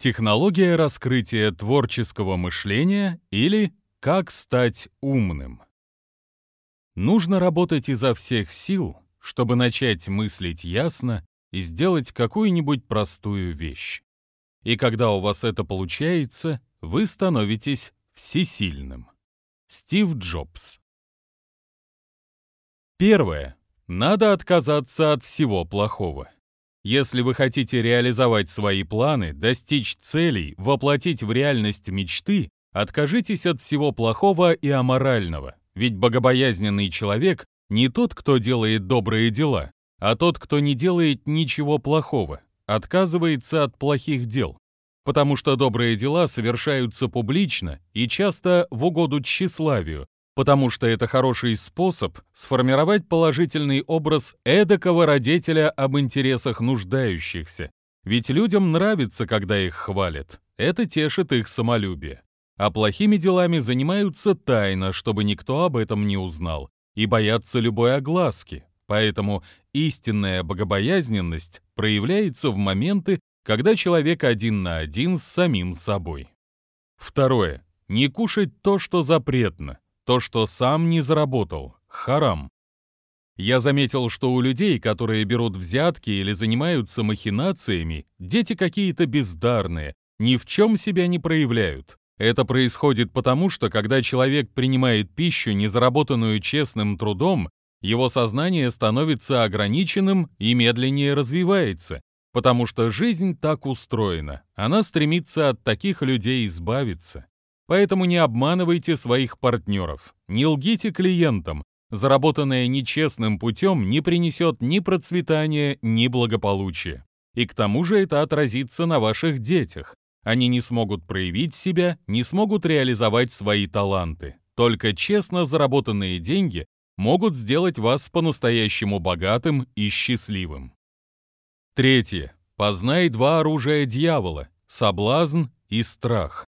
Технология раскрытия творческого мышления или как стать умным. Нужно работать изо всех сил, чтобы начать мыслить ясно и сделать какую-нибудь простую вещь. И когда у вас это получается, вы становитесь всесильным. Стив Джобс. Первое. Надо отказаться от всего плохого. Если вы хотите реализовать свои планы, достичь целей, воплотить в реальность мечты, откажитесь от всего плохого и аморального. Ведь богобоязненный человек не тот, кто делает добрые дела, а тот, кто не делает ничего плохого, отказывается от плохих дел. Потому что добрые дела совершаются публично и часто в угоду тщеславию, потому что это хороший способ сформировать положительный образ эдакого родителя об интересах нуждающихся. Ведь людям нравится, когда их хвалят. Это тешит их самолюбие. А плохими делами занимаются тайно, чтобы никто об этом не узнал, и боятся любой огласки. Поэтому истинная богобоязненность проявляется в моменты, когда человек один на один с самим собой. Второе. Не кушать то, что запретно, то, что сам не заработал. Харам. Я заметил, что у людей, которые берут взятки или занимаются махинациями, дети какие-то бездарные, ни в чем себя не проявляют. Это происходит потому, что когда человек принимает пищу, не заработанную честным трудом, его сознание становится ограниченным и медленнее развивается, потому что жизнь так устроена, она стремится от таких людей избавиться. Поэтому не обманывайте своих партнеров, не лгите клиентам. Заработанное нечестным путем не принесет ни процветания, ни благополучия. И к тому же это отразится на ваших детях. Они не смогут проявить себя, не смогут реализовать свои таланты. Только честно заработанные деньги могут сделать вас по-настоящему богатым и счастливым. Третье. Познай два оружия дьявола – соблазн и страх.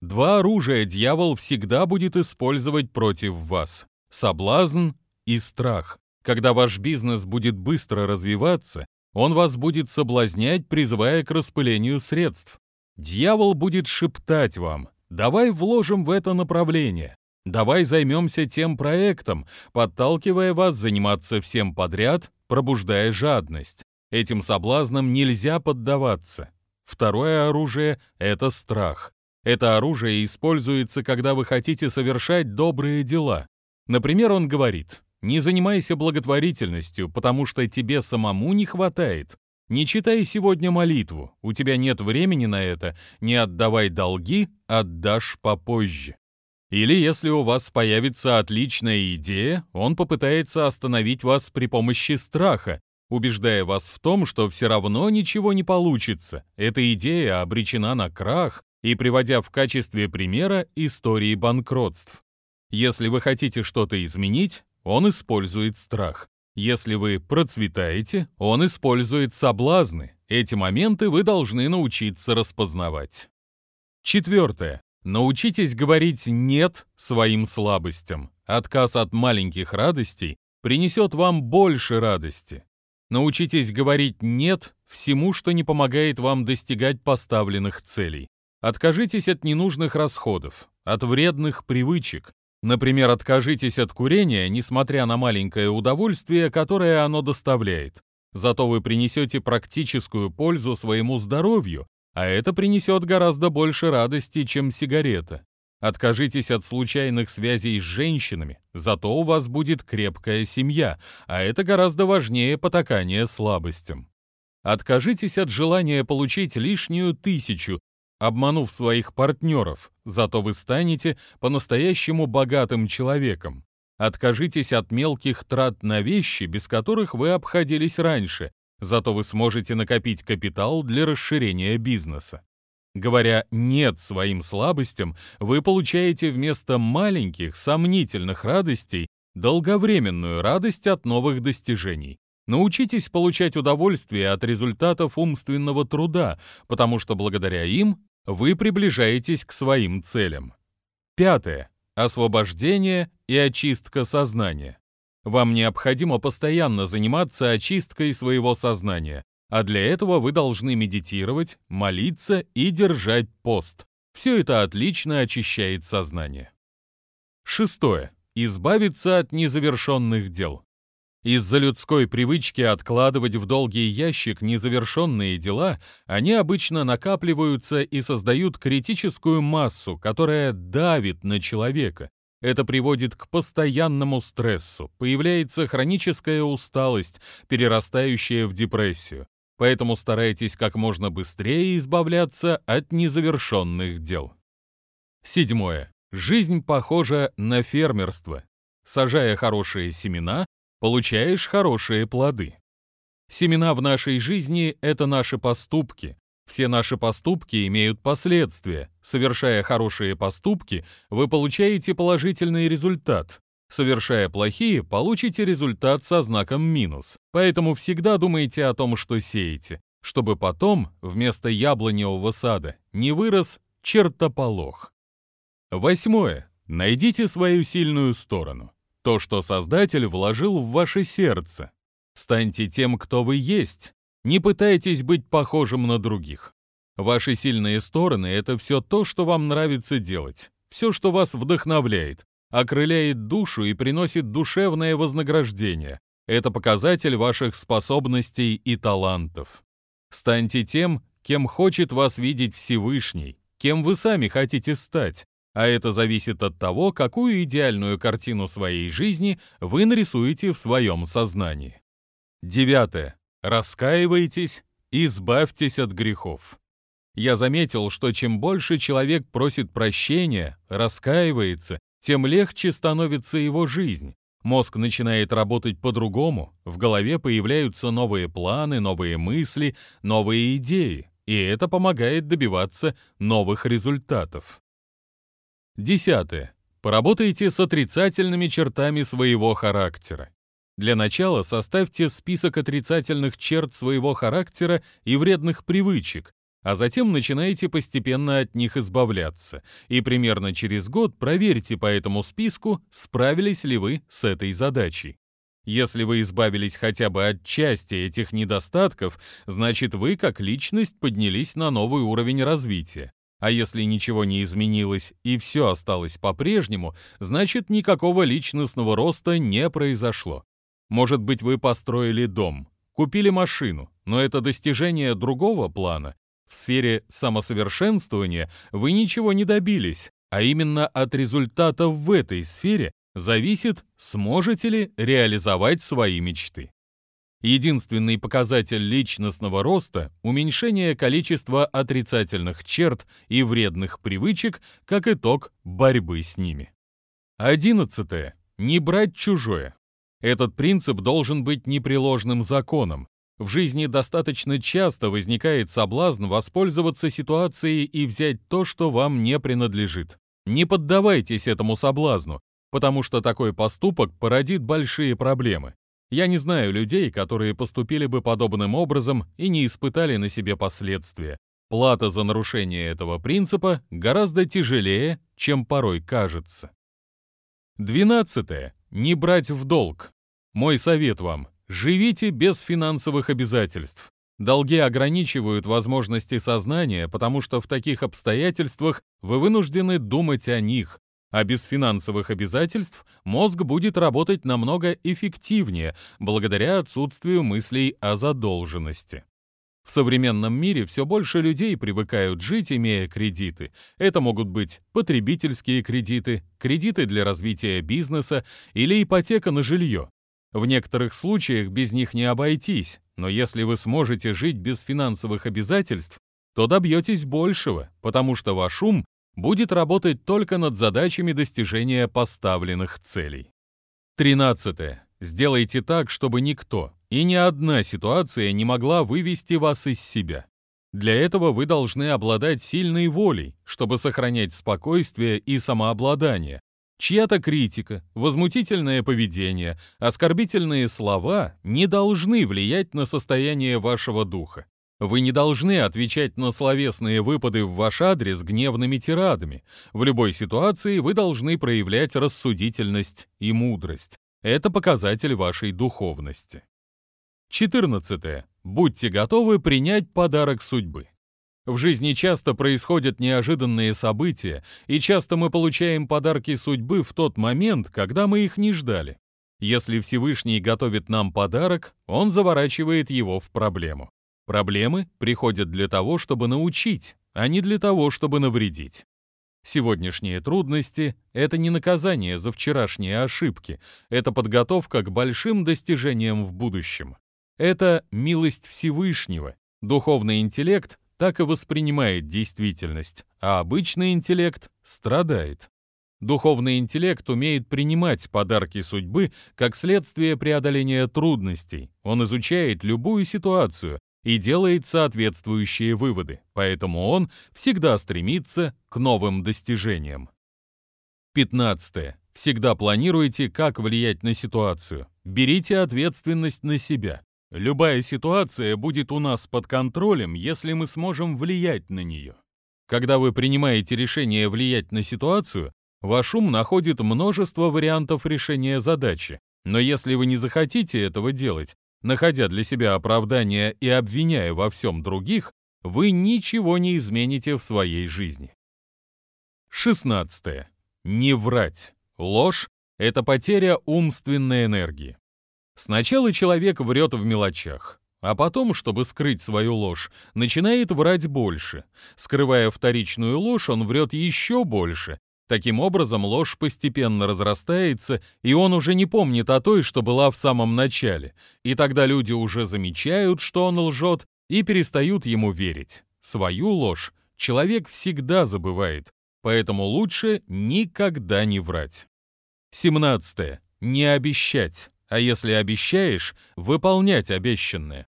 Два оружия дьявол всегда будет использовать против вас – соблазн и страх. Когда ваш бизнес будет быстро развиваться, он вас будет соблазнять, призывая к распылению средств. Дьявол будет шептать вам «давай вложим в это направление», «давай займемся тем проектом», подталкивая вас заниматься всем подряд, пробуждая жадность. Этим соблазнам нельзя поддаваться. Второе оружие – это страх. Это оружие используется, когда вы хотите совершать добрые дела. Например, он говорит, не занимайся благотворительностью, потому что тебе самому не хватает. Не читай сегодня молитву, у тебя нет времени на это, не отдавай долги, отдашь попозже. Или если у вас появится отличная идея, он попытается остановить вас при помощи страха, убеждая вас в том, что все равно ничего не получится. Эта идея обречена на крах, и приводя в качестве примера истории банкротств. Если вы хотите что-то изменить, он использует страх. Если вы процветаете, он использует соблазны. Эти моменты вы должны научиться распознавать. Четвертое. Научитесь говорить «нет» своим слабостям. Отказ от маленьких радостей принесет вам больше радости. Научитесь говорить «нет» всему, что не помогает вам достигать поставленных целей. Откажитесь от ненужных расходов, от вредных привычек. Например, откажитесь от курения, несмотря на маленькое удовольствие, которое оно доставляет. Зато вы принесете практическую пользу своему здоровью, а это принесет гораздо больше радости, чем сигарета. Откажитесь от случайных связей с женщинами, зато у вас будет крепкая семья, а это гораздо важнее потакания слабостям. Откажитесь от желания получить лишнюю тысячу, обманув своих партнеров, зато вы станете по-настоящему богатым человеком. Откажитесь от мелких трат на вещи, без которых вы обходились раньше, зато вы сможете накопить капитал для расширения бизнеса. Говоря «нет» своим слабостям, вы получаете вместо маленьких, сомнительных радостей долговременную радость от новых достижений. Научитесь получать удовольствие от результатов умственного труда, потому что благодаря им вы приближаетесь к своим целям. Пятое. Освобождение и очистка сознания. Вам необходимо постоянно заниматься очисткой своего сознания. А для этого вы должны медитировать, молиться и держать пост. Все это отлично очищает сознание. Шестое. Избавиться от незавершенных дел. Из-за людской привычки откладывать в долгий ящик незавершенные дела, они обычно накапливаются и создают критическую массу, которая давит на человека. Это приводит к постоянному стрессу, появляется хроническая усталость, перерастающая в депрессию. Поэтому старайтесь как можно быстрее избавляться от незавершенных дел. Седьмое. Жизнь похожа на фермерство. Сажая хорошие семена, получаешь хорошие плоды. Семена в нашей жизни — это наши поступки. Все наши поступки имеют последствия. Совершая хорошие поступки, вы получаете положительный результат. Совершая плохие, получите результат со знаком минус. Поэтому всегда думайте о том, что сеете, чтобы потом вместо яблоневого сада не вырос чертополох. Восьмое. Найдите свою сильную сторону то, что Создатель вложил в ваше сердце. Станьте тем, кто вы есть. Не пытайтесь быть похожим на других. Ваши сильные стороны — это все то, что вам нравится делать, все, что вас вдохновляет, окрыляет душу и приносит душевное вознаграждение. Это показатель ваших способностей и талантов. Станьте тем, кем хочет вас видеть Всевышний, кем вы сами хотите стать, а это зависит от того, какую идеальную картину своей жизни вы нарисуете в своем сознании. Девятое. Раскаивайтесь, избавьтесь от грехов. Я заметил, что чем больше человек просит прощения, раскаивается, тем легче становится его жизнь. Мозг начинает работать по-другому, в голове появляются новые планы, новые мысли, новые идеи, и это помогает добиваться новых результатов. Десятое. Поработайте с отрицательными чертами своего характера. Для начала составьте список отрицательных черт своего характера и вредных привычек, а затем начинайте постепенно от них избавляться, и примерно через год проверьте по этому списку, справились ли вы с этой задачей. Если вы избавились хотя бы от части этих недостатков, значит вы как личность поднялись на новый уровень развития. А если ничего не изменилось и все осталось по-прежнему, значит никакого личностного роста не произошло. Может быть, вы построили дом, купили машину, но это достижение другого плана. В сфере самосовершенствования вы ничего не добились, а именно от результатов в этой сфере зависит, сможете ли реализовать свои мечты. Единственный показатель личностного роста – уменьшение количества отрицательных черт и вредных привычек как итог борьбы с ними. Одиннадцатое. Не брать чужое. Этот принцип должен быть непреложным законом. В жизни достаточно часто возникает соблазн воспользоваться ситуацией и взять то, что вам не принадлежит. Не поддавайтесь этому соблазну, потому что такой поступок породит большие проблемы. Я не знаю людей, которые поступили бы подобным образом и не испытали на себе последствия. Плата за нарушение этого принципа гораздо тяжелее, чем порой кажется. Двенадцатое. Не брать в долг. Мой совет вам – живите без финансовых обязательств. Долги ограничивают возможности сознания, потому что в таких обстоятельствах вы вынуждены думать о них, а без финансовых обязательств мозг будет работать намного эффективнее благодаря отсутствию мыслей о задолженности. В современном мире все больше людей привыкают жить, имея кредиты. Это могут быть потребительские кредиты, кредиты для развития бизнеса или ипотека на жилье. В некоторых случаях без них не обойтись, но если вы сможете жить без финансовых обязательств, то добьетесь большего, потому что ваш ум будет работать только над задачами достижения поставленных целей. 13. Сделайте так, чтобы никто и ни одна ситуация не могла вывести вас из себя. Для этого вы должны обладать сильной волей, чтобы сохранять спокойствие и самообладание. Чья-то критика, возмутительное поведение, оскорбительные слова не должны влиять на состояние вашего духа. Вы не должны отвечать на словесные выпады в ваш адрес гневными тирадами. В любой ситуации вы должны проявлять рассудительность и мудрость. Это показатель вашей духовности. 14. будьте готовы принять подарок судьбы. В жизни часто происходят неожиданные события, и часто мы получаем подарки судьбы в тот момент, когда мы их не ждали. Если Всевышний готовит нам подарок, он заворачивает его в проблему. Проблемы приходят для того, чтобы научить, а не для того, чтобы навредить. Сегодняшние трудности — это не наказание за вчерашние ошибки, это подготовка к большим достижениям в будущем. Это милость Всевышнего. Духовный интеллект так и воспринимает действительность, а обычный интеллект страдает. Духовный интеллект умеет принимать подарки судьбы как следствие преодоления трудностей. Он изучает любую ситуацию и делает соответствующие выводы, поэтому он всегда стремится к новым достижениям. 15. Всегда планируйте, как влиять на ситуацию. Берите ответственность на себя. Любая ситуация будет у нас под контролем, если мы сможем влиять на нее. Когда вы принимаете решение влиять на ситуацию, ваш ум находит множество вариантов решения задачи. Но если вы не захотите этого делать, находя для себя оправдания и обвиняя во всем других, вы ничего не измените в своей жизни. 16. Не врать. Ложь – это потеря умственной энергии. Сначала человек врет в мелочах, а потом, чтобы скрыть свою ложь, начинает врать больше. Скрывая вторичную ложь, он врет еще больше. Таким образом, ложь постепенно разрастается, и он уже не помнит о той, что была в самом начале. И тогда люди уже замечают, что он лжет, и перестают ему верить. Свою ложь человек всегда забывает, поэтому лучше никогда не врать. 17. Не обещать а если обещаешь, выполнять обещанное.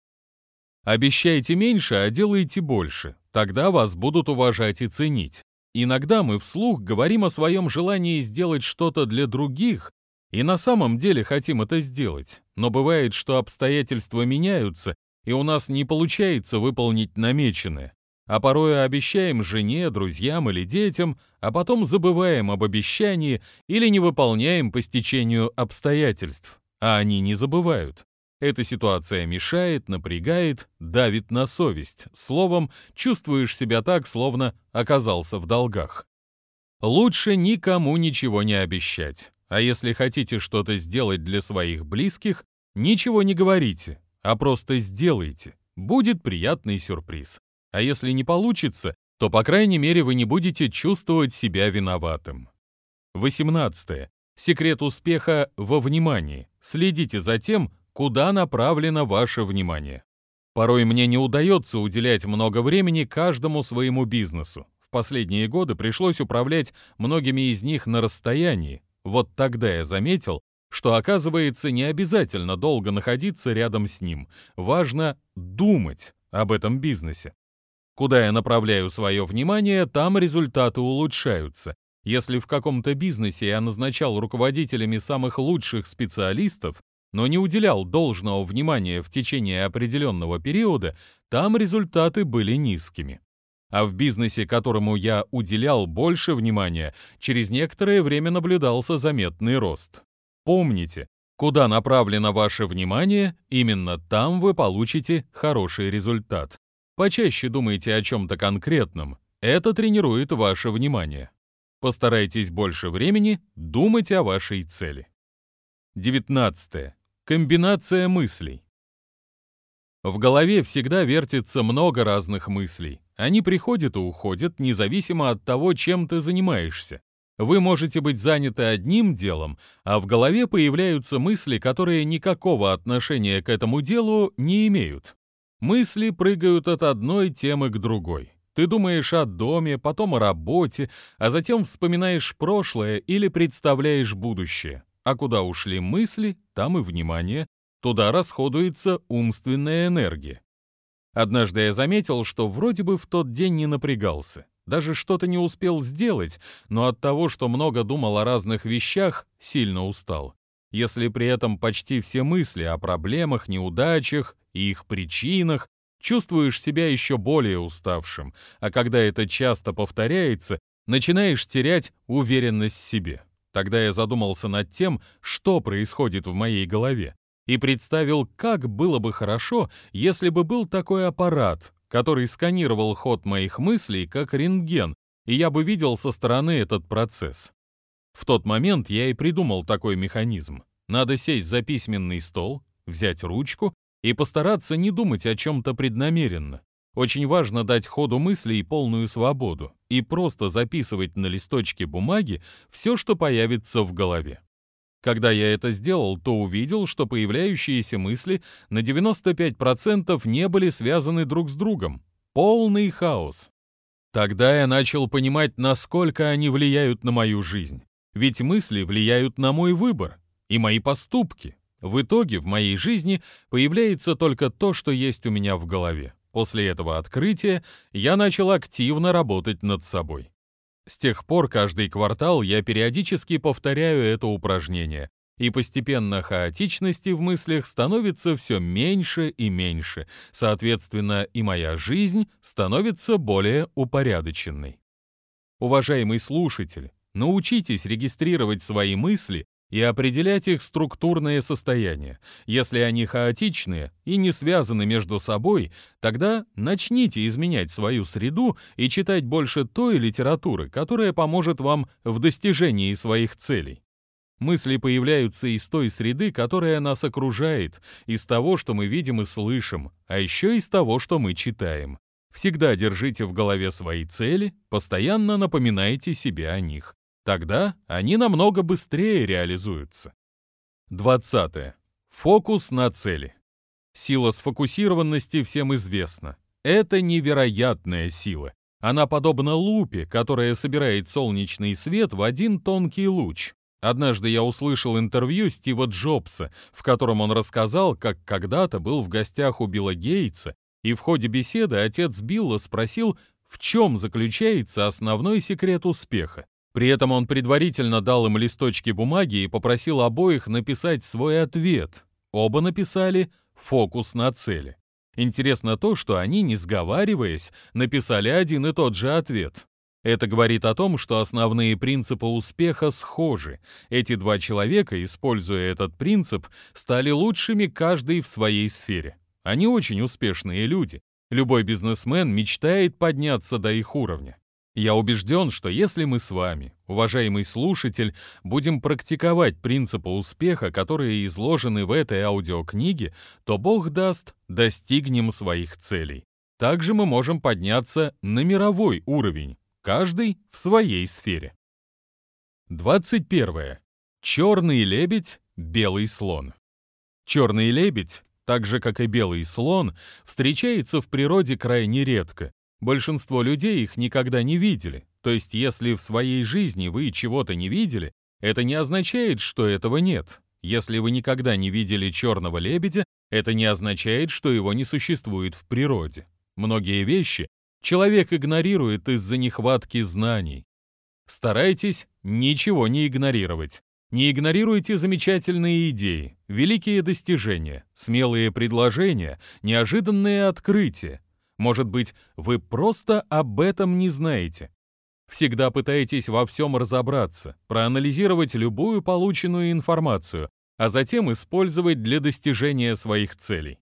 Обещайте меньше, а делайте больше, тогда вас будут уважать и ценить. Иногда мы вслух говорим о своем желании сделать что-то для других, и на самом деле хотим это сделать, но бывает, что обстоятельства меняются, и у нас не получается выполнить намеченное. А порой обещаем жене, друзьям или детям, а потом забываем об обещании или не выполняем по стечению обстоятельств а они не забывают. Эта ситуация мешает, напрягает, давит на совесть. Словом, чувствуешь себя так, словно оказался в долгах. Лучше никому ничего не обещать. А если хотите что-то сделать для своих близких, ничего не говорите, а просто сделайте. Будет приятный сюрприз. А если не получится, то, по крайней мере, вы не будете чувствовать себя виноватым. 18. Секрет успеха во внимании. Следите за тем, куда направлено ваше внимание. Порой мне не удается уделять много времени каждому своему бизнесу. В последние годы пришлось управлять многими из них на расстоянии. Вот тогда я заметил, что оказывается не обязательно долго находиться рядом с ним. Важно думать об этом бизнесе. Куда я направляю свое внимание, там результаты улучшаются. Если в каком-то бизнесе я назначал руководителями самых лучших специалистов, но не уделял должного внимания в течение определенного периода, там результаты были низкими. А в бизнесе, которому я уделял больше внимания, через некоторое время наблюдался заметный рост. Помните, куда направлено ваше внимание, именно там вы получите хороший результат. Почаще думайте о чем-то конкретном, это тренирует ваше внимание. Постарайтесь больше времени думать о вашей цели. 19. Комбинация мыслей. В голове всегда вертится много разных мыслей. Они приходят и уходят, независимо от того, чем ты занимаешься. Вы можете быть заняты одним делом, а в голове появляются мысли, которые никакого отношения к этому делу не имеют. Мысли прыгают от одной темы к другой. Ты думаешь о доме, потом о работе, а затем вспоминаешь прошлое или представляешь будущее. А куда ушли мысли, там и внимание, туда расходуется умственная энергия. Однажды я заметил, что вроде бы в тот день не напрягался, даже что-то не успел сделать, но от того, что много думал о разных вещах, сильно устал. Если при этом почти все мысли о проблемах, неудачах и их причинах чувствуешь себя еще более уставшим, а когда это часто повторяется, начинаешь терять уверенность в себе. Тогда я задумался над тем, что происходит в моей голове. и представил, как было бы хорошо, если бы был такой аппарат, который сканировал ход моих мыслей как рентген, и я бы видел со стороны этот процесс. В тот момент я и придумал такой механизм. Надо сесть за письменный стол, взять ручку и постараться не думать о чем-то преднамеренно. Очень важно дать ходу мыслей полную свободу и просто записывать на листочке бумаги все, что появится в голове. Когда я это сделал, то увидел, что появляющиеся мысли на 95% не были связаны друг с другом. Полный хаос. Тогда я начал понимать, насколько они влияют на мою жизнь. Ведь мысли влияют на мой выбор и мои поступки. В итоге в моей жизни появляется только то, что есть у меня в голове. После этого открытия я начал активно работать над собой. С тех пор каждый квартал я периодически повторяю это упражнение, и постепенно хаотичности в мыслях становится все меньше и меньше, соответственно, и моя жизнь становится более упорядоченной. Уважаемый слушатель, научитесь регистрировать свои мысли и определять их структурное состояние. Если они хаотичные и не связаны между собой, тогда начните изменять свою среду и читать больше той литературы, которая поможет вам в достижении своих целей. Мысли появляются из той среды, которая нас окружает, из того, что мы видим и слышим, а еще из того, что мы читаем. Всегда держите в голове свои цели, постоянно напоминайте себе о них. Тогда они намного быстрее реализуются. 20. Фокус на цели. Сила сфокусированности всем известна. Это невероятная сила. Она подобна лупе, которая собирает солнечный свет в один тонкий луч. Однажды я услышал интервью Стива Джобса, в котором он рассказал, как когда-то был в гостях у Билла Гейтса, и в ходе беседы отец Билла спросил, в чем заключается основной секрет успеха. При этом он предварительно дал им листочки бумаги и попросил обоих написать свой ответ. Оба написали «фокус на цели». Интересно то, что они, не сговариваясь, написали один и тот же ответ. Это говорит о том, что основные принципы успеха схожи. Эти два человека, используя этот принцип, стали лучшими каждый в своей сфере. Они очень успешные люди. Любой бизнесмен мечтает подняться до их уровня. Я убежден, что если мы с вами, уважаемый слушатель, будем практиковать принципы успеха, которые изложены в этой аудиокниге, то Бог даст, достигнем своих целей. Также мы можем подняться на мировой уровень, каждый в своей сфере. 21. Черный лебедь, белый слон. Черный лебедь, так же как и белый слон, встречается в природе крайне редко, Большинство людей их никогда не видели. То есть, если в своей жизни вы чего-то не видели, это не означает, что этого нет. Если вы никогда не видели черного лебедя, это не означает, что его не существует в природе. Многие вещи человек игнорирует из-за нехватки знаний. Старайтесь ничего не игнорировать. Не игнорируйте замечательные идеи, великие достижения, смелые предложения, неожиданные открытия, может быть, вы просто об этом не знаете. Всегда пытаетесь во всем разобраться, проанализировать любую полученную информацию, а затем использовать для достижения своих целей.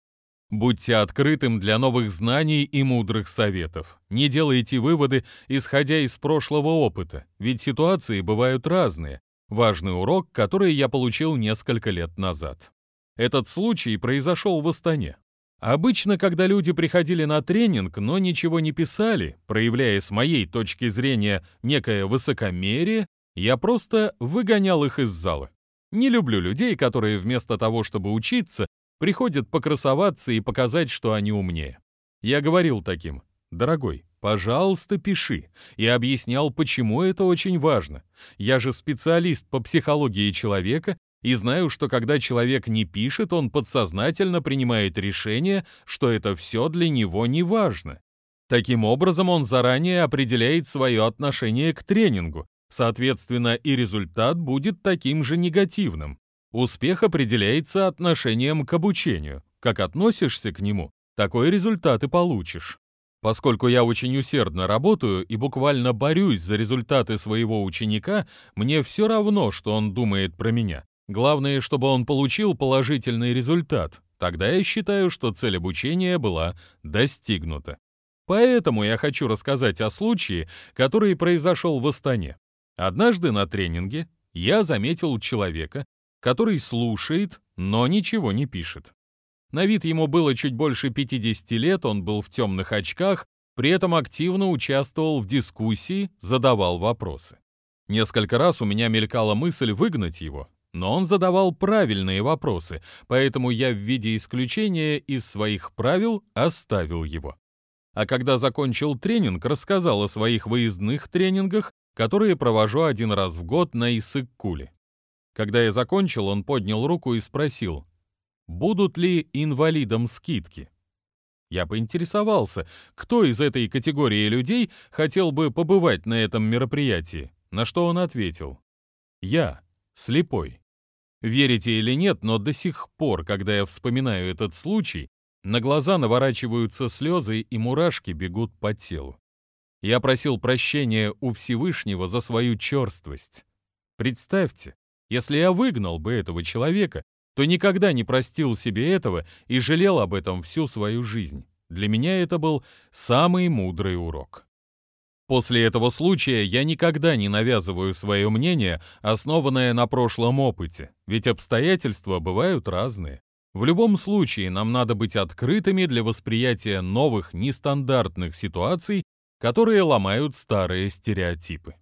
Будьте открытым для новых знаний и мудрых советов. Не делайте выводы, исходя из прошлого опыта, ведь ситуации бывают разные. Важный урок, который я получил несколько лет назад. Этот случай произошел в Астане. Обычно, когда люди приходили на тренинг, но ничего не писали, проявляя с моей точки зрения некое высокомерие, я просто выгонял их из зала. Не люблю людей, которые вместо того, чтобы учиться, приходят покрасоваться и показать, что они умнее. Я говорил таким, дорогой, пожалуйста, пиши, и объяснял, почему это очень важно. Я же специалист по психологии человека и знаю, что когда человек не пишет, он подсознательно принимает решение, что это все для него не важно. Таким образом, он заранее определяет свое отношение к тренингу, соответственно, и результат будет таким же негативным. Успех определяется отношением к обучению. Как относишься к нему, такой результат и получишь. Поскольку я очень усердно работаю и буквально борюсь за результаты своего ученика, мне все равно, что он думает про меня. Главное, чтобы он получил положительный результат. Тогда я считаю, что цель обучения была достигнута. Поэтому я хочу рассказать о случае, который произошел в Астане. Однажды на тренинге я заметил человека, который слушает, но ничего не пишет. На вид ему было чуть больше 50 лет, он был в темных очках, при этом активно участвовал в дискуссии, задавал вопросы. Несколько раз у меня мелькала мысль выгнать его, но он задавал правильные вопросы, поэтому я в виде исключения из своих правил оставил его. А когда закончил тренинг, рассказал о своих выездных тренингах, которые провожу один раз в год на Исык-Куле. Когда я закончил, он поднял руку и спросил, будут ли инвалидам скидки. Я поинтересовался, кто из этой категории людей хотел бы побывать на этом мероприятии, на что он ответил. Я, слепой. Верите или нет, но до сих пор, когда я вспоминаю этот случай, на глаза наворачиваются слезы и мурашки бегут по телу. Я просил прощения у Всевышнего за свою черствость. Представьте, если я выгнал бы этого человека, то никогда не простил себе этого и жалел об этом всю свою жизнь. Для меня это был самый мудрый урок. После этого случая я никогда не навязываю свое мнение, основанное на прошлом опыте, ведь обстоятельства бывают разные. В любом случае нам надо быть открытыми для восприятия новых нестандартных ситуаций, которые ломают старые стереотипы.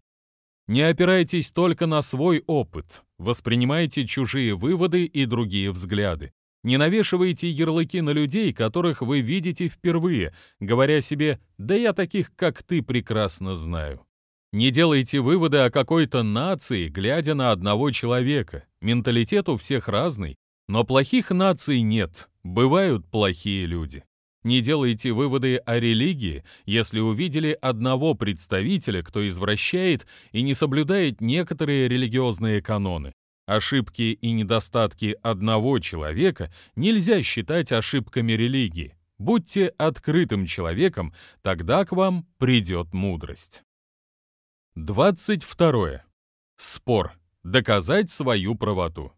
Не опирайтесь только на свой опыт, воспринимайте чужие выводы и другие взгляды. Не навешивайте ярлыки на людей, которых вы видите впервые, говоря себе «да я таких, как ты, прекрасно знаю». Не делайте выводы о какой-то нации, глядя на одного человека. Менталитет у всех разный, но плохих наций нет, бывают плохие люди. Не делайте выводы о религии, если увидели одного представителя, кто извращает и не соблюдает некоторые религиозные каноны. Ошибки и недостатки одного человека нельзя считать ошибками религии. Будьте открытым человеком, тогда к вам придет мудрость. 22. Спор. Доказать свою правоту.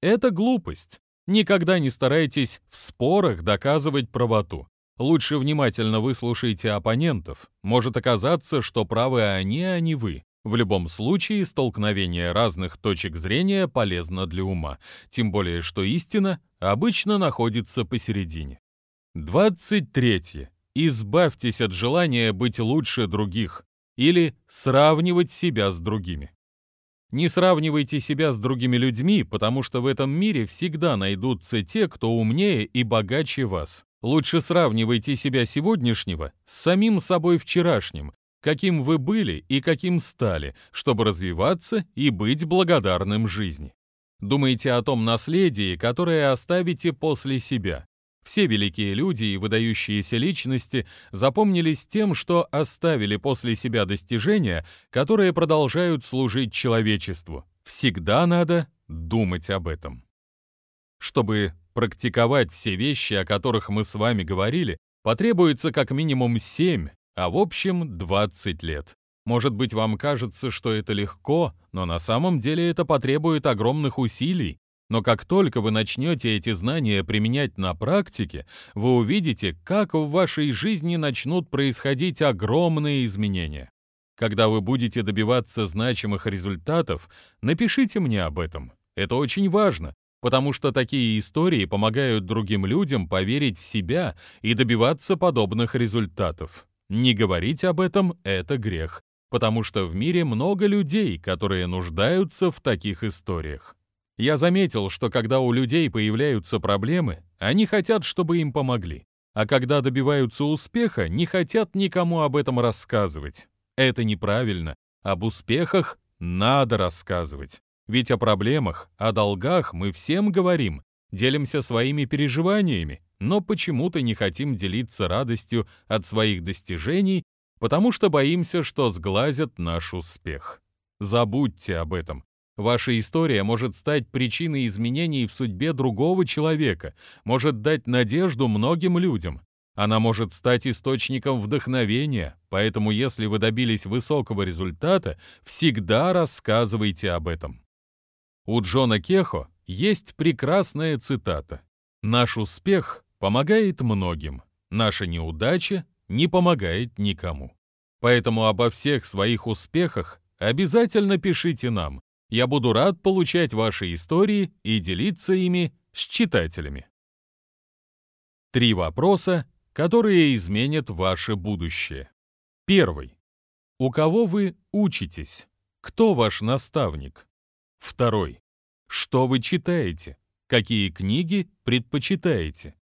Это глупость. Никогда не старайтесь в спорах доказывать правоту. Лучше внимательно выслушайте оппонентов. Может оказаться, что правы они, а не вы. В любом случае, столкновение разных точек зрения полезно для ума, тем более что истина обычно находится посередине. 23. Избавьтесь от желания быть лучше других или сравнивать себя с другими. Не сравнивайте себя с другими людьми, потому что в этом мире всегда найдутся те, кто умнее и богаче вас. Лучше сравнивайте себя сегодняшнего с самим собой вчерашним, каким вы были и каким стали, чтобы развиваться и быть благодарным жизни. Думайте о том наследии, которое оставите после себя. Все великие люди и выдающиеся личности запомнились тем, что оставили после себя достижения, которые продолжают служить человечеству. Всегда надо думать об этом. Чтобы практиковать все вещи, о которых мы с вами говорили, потребуется как минимум 7, а в общем 20 лет. Может быть, вам кажется, что это легко, но на самом деле это потребует огромных усилий. Но как только вы начнете эти знания применять на практике, вы увидите, как в вашей жизни начнут происходить огромные изменения. Когда вы будете добиваться значимых результатов, напишите мне об этом. Это очень важно, потому что такие истории помогают другим людям поверить в себя и добиваться подобных результатов. Не говорить об этом – это грех, потому что в мире много людей, которые нуждаются в таких историях. Я заметил, что когда у людей появляются проблемы, они хотят, чтобы им помогли. А когда добиваются успеха, не хотят никому об этом рассказывать. Это неправильно. Об успехах надо рассказывать. Ведь о проблемах, о долгах мы всем говорим, делимся своими переживаниями, но почему-то не хотим делиться радостью от своих достижений, потому что боимся, что сглазят наш успех. Забудьте об этом. Ваша история может стать причиной изменений в судьбе другого человека, может дать надежду многим людям. Она может стать источником вдохновения, поэтому если вы добились высокого результата, всегда рассказывайте об этом. У Джона Кехо есть прекрасная цитата. «Наш успех помогает многим, наша неудача не помогает никому». Поэтому обо всех своих успехах обязательно пишите нам. Я буду рад получать ваши истории и делиться ими с читателями. Три вопроса, которые изменят ваше будущее. Первый. У кого вы учитесь? Кто ваш наставник? Второй. Что вы читаете? Какие книги предпочитаете?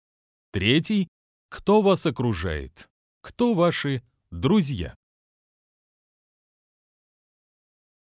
Третий. Кто вас окружает? Кто ваши друзья?